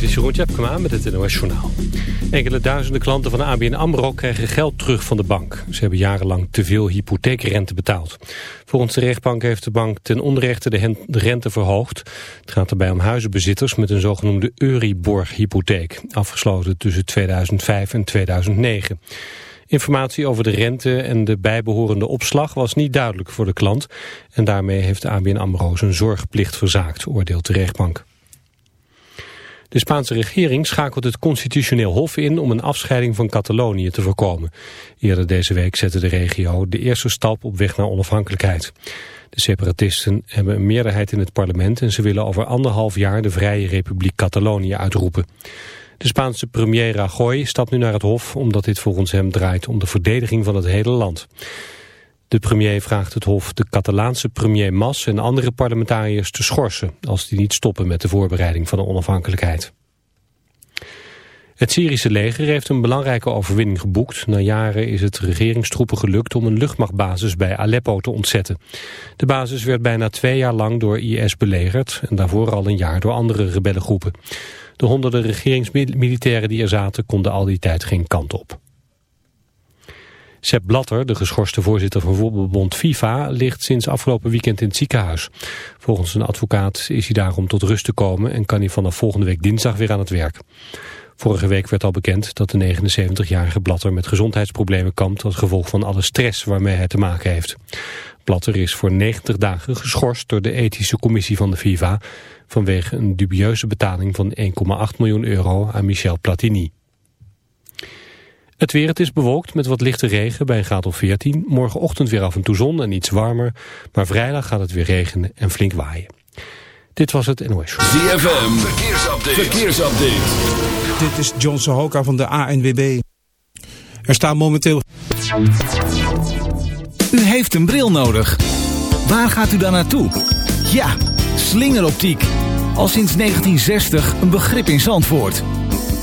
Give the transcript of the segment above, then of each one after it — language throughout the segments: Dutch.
dit is Jeroen Tjepkema met het NOS Journaal. Enkele duizenden klanten van ABN AMRO krijgen geld terug van de bank. Ze hebben jarenlang te veel hypotheekrente betaald. Volgens de rechtbank heeft de bank ten onrechte de rente verhoogd. Het gaat erbij om huizenbezitters met een zogenoemde Euriborg-hypotheek... afgesloten tussen 2005 en 2009. Informatie over de rente en de bijbehorende opslag was niet duidelijk voor de klant... en daarmee heeft ABN AMRO zijn zorgplicht verzaakt, oordeelt de rechtbank. De Spaanse regering schakelt het constitutioneel hof in om een afscheiding van Catalonië te voorkomen. Eerder deze week zette de regio de eerste stap op weg naar onafhankelijkheid. De separatisten hebben een meerderheid in het parlement en ze willen over anderhalf jaar de Vrije Republiek Catalonië uitroepen. De Spaanse premier Rajoy stapt nu naar het hof omdat dit volgens hem draait om de verdediging van het hele land. De premier vraagt het Hof de Catalaanse premier Mas en andere parlementariërs te schorsen... als die niet stoppen met de voorbereiding van de onafhankelijkheid. Het Syrische leger heeft een belangrijke overwinning geboekt. Na jaren is het regeringstroepen gelukt om een luchtmachtbasis bij Aleppo te ontzetten. De basis werd bijna twee jaar lang door IS belegerd... en daarvoor al een jaar door andere rebellengroepen. De honderden regeringsmilitairen die er zaten konden al die tijd geen kant op. Sepp Blatter, de geschorste voorzitter van voetbalbond FIFA, ligt sinds afgelopen weekend in het ziekenhuis. Volgens een advocaat is hij daar om tot rust te komen en kan hij vanaf volgende week dinsdag weer aan het werk. Vorige week werd al bekend dat de 79-jarige Blatter met gezondheidsproblemen kampt als gevolg van alle stress waarmee hij te maken heeft. Blatter is voor 90 dagen geschorst door de ethische commissie van de FIFA vanwege een dubieuze betaling van 1,8 miljoen euro aan Michel Platini. Het weer, het is bewolkt met wat lichte regen bij een graad of 14. Morgenochtend weer af en toe zon en iets warmer. Maar vrijdag gaat het weer regenen en flink waaien. Dit was het NOS ZFM, verkeersupdate. verkeersupdate. Dit is John Sohoka van de ANWB. Er staan momenteel... U heeft een bril nodig. Waar gaat u dan naartoe? Ja, slingeroptiek. Al sinds 1960 een begrip in Zandvoort.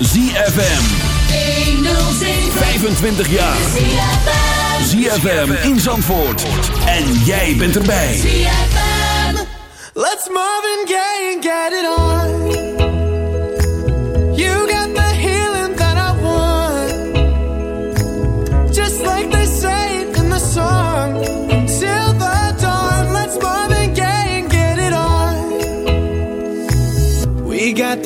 ZFM. 25 jaar. ZFM in Zandvoort. En jij bent erbij. ZFM. Let's move and gay and get it on.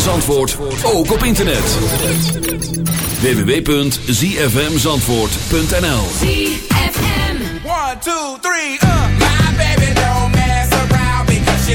van Zandvoort ook op internet. www.zfmzandvoort.nl 1, 2, 3. Uh. My baby don't mess around because she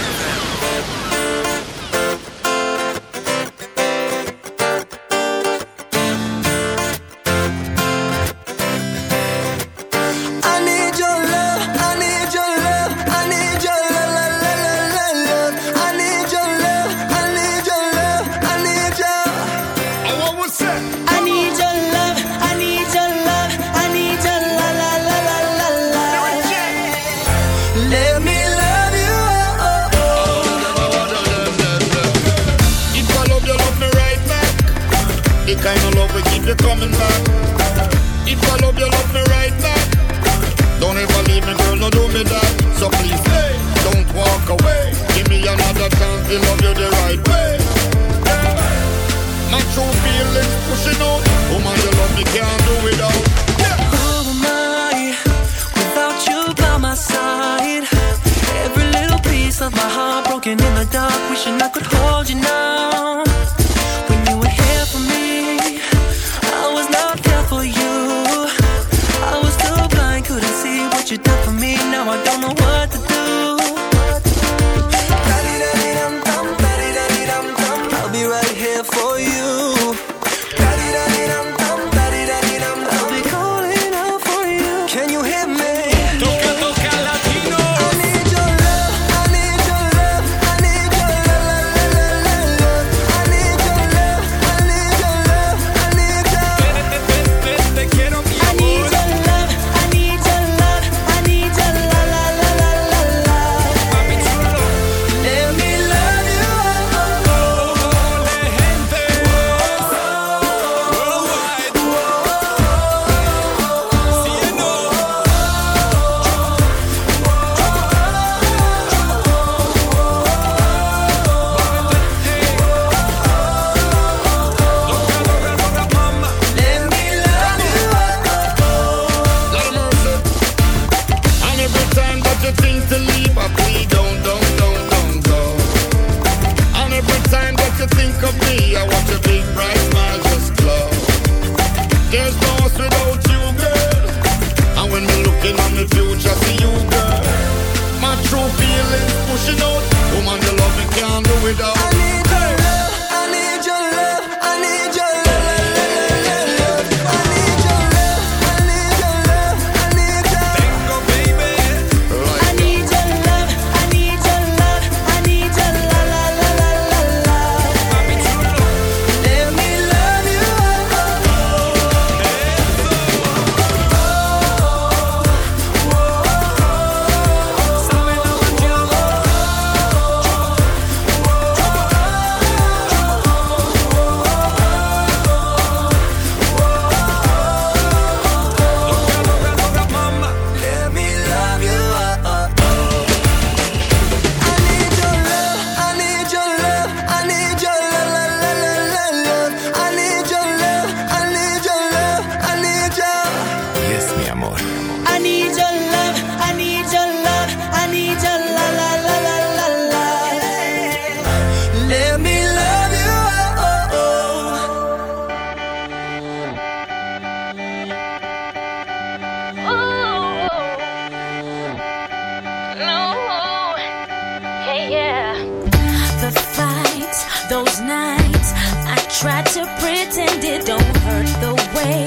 those nights. I tried to pretend it don't hurt the way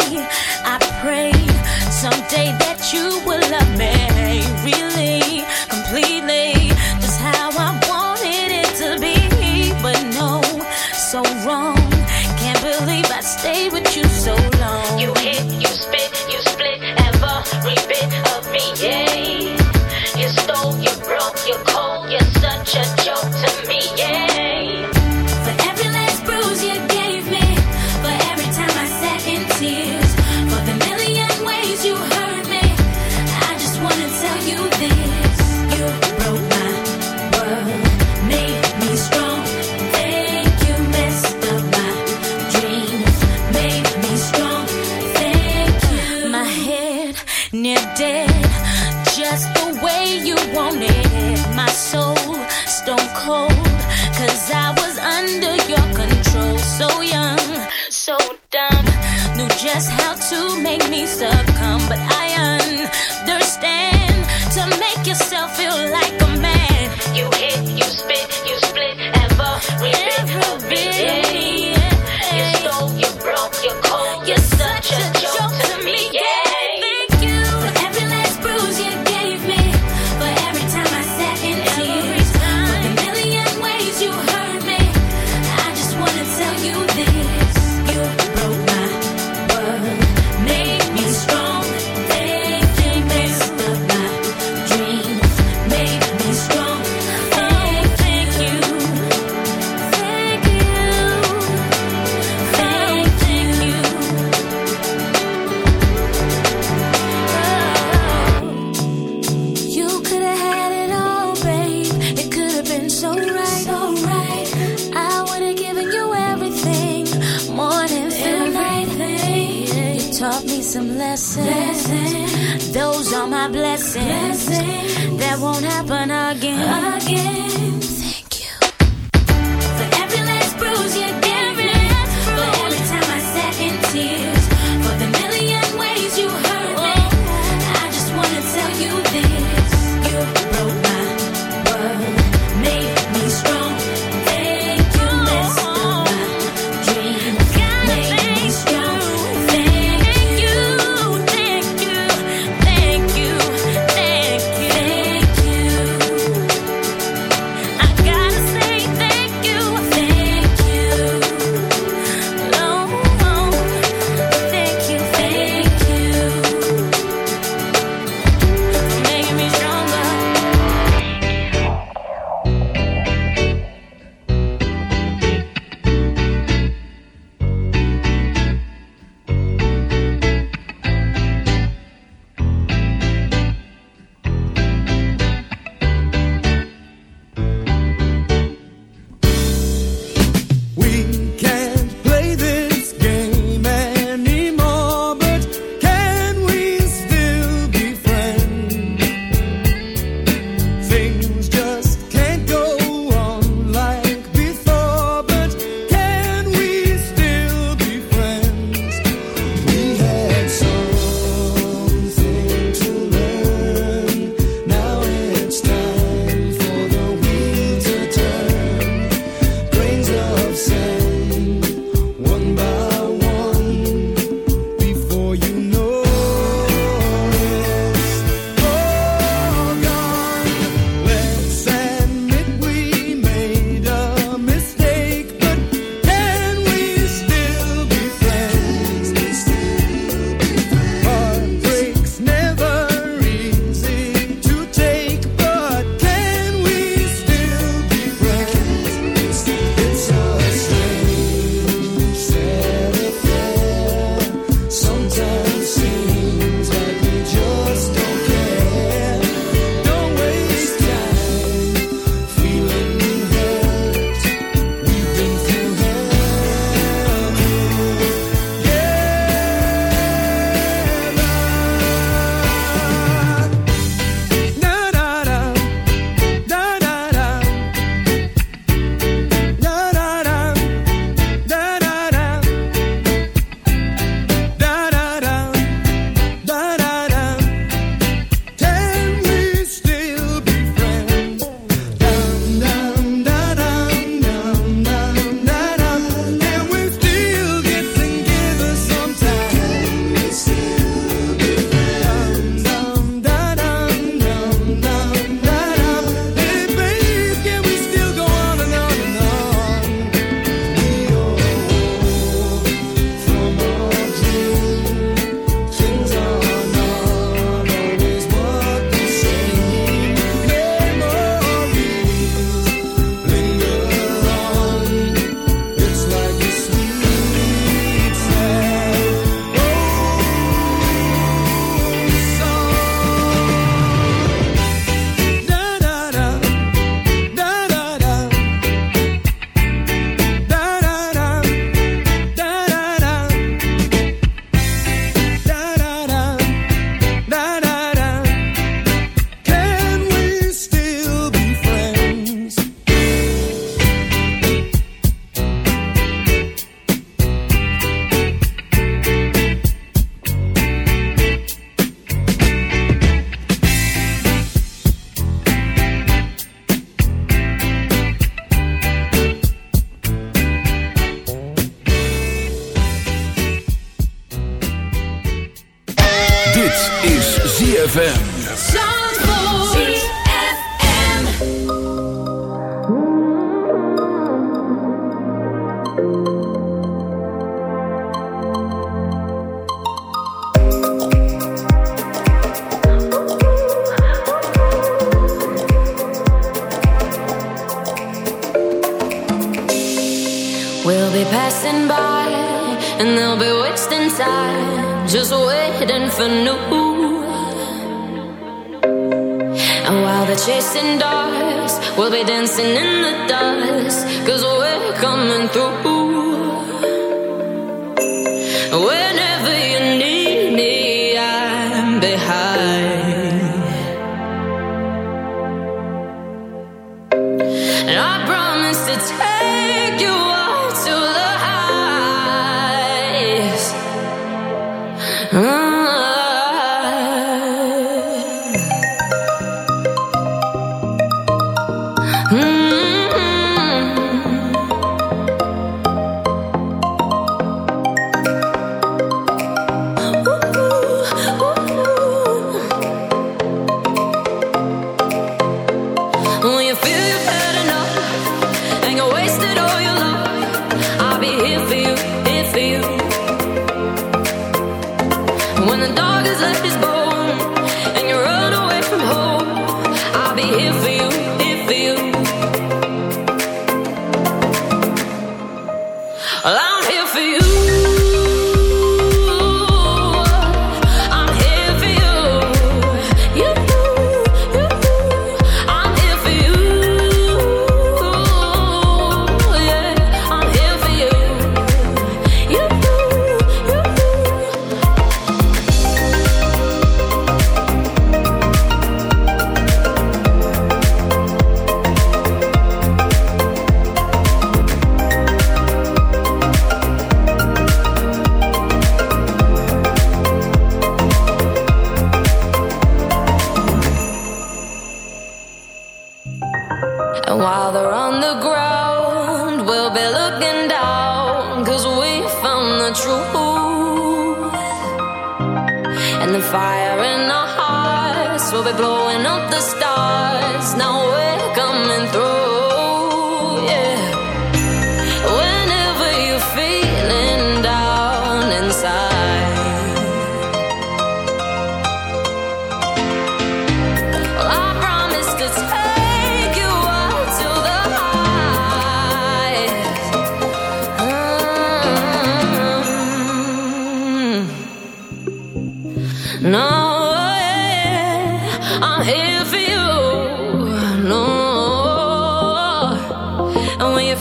I pray. Someday that you will love me really.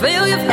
And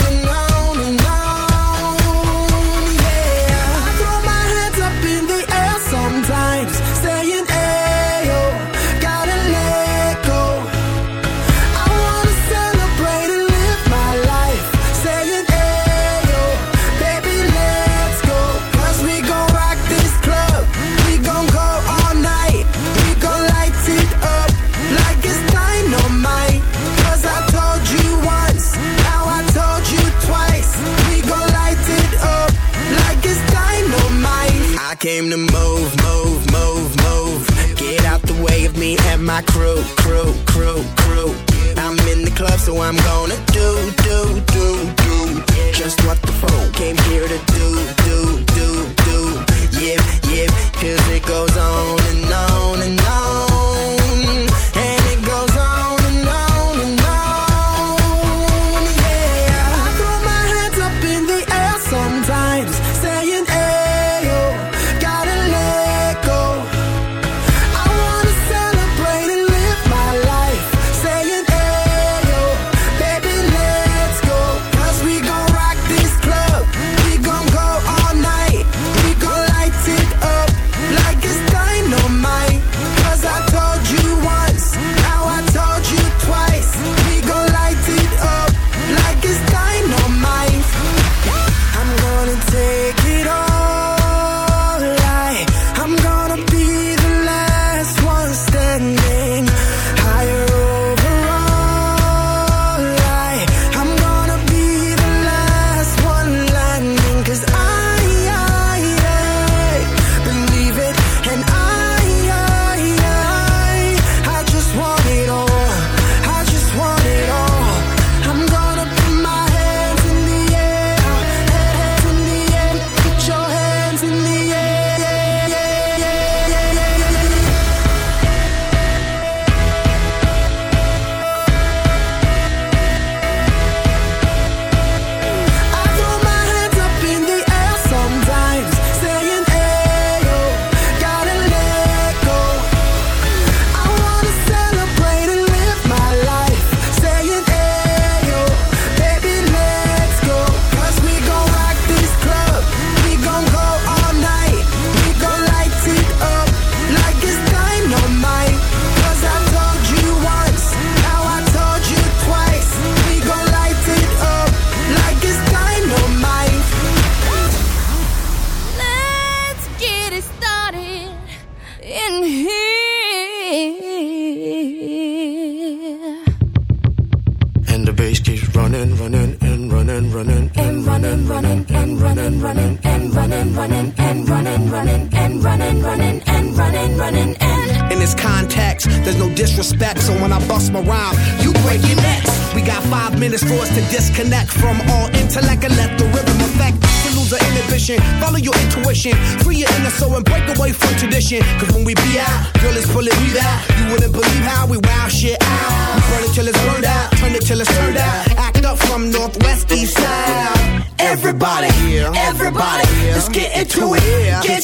my crew, crew, crew, crew. I'm in the club, so I'm gonna do, do, do, do. Just what the phone came here to do, do, do, do. Yeah wouldn't believe how we wow shit out. Burn it till it's burned out, turn it till it's turned out. Act up from northwest east side. Everybody, everybody, let's get into it. Get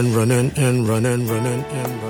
and running, and running, running, and running.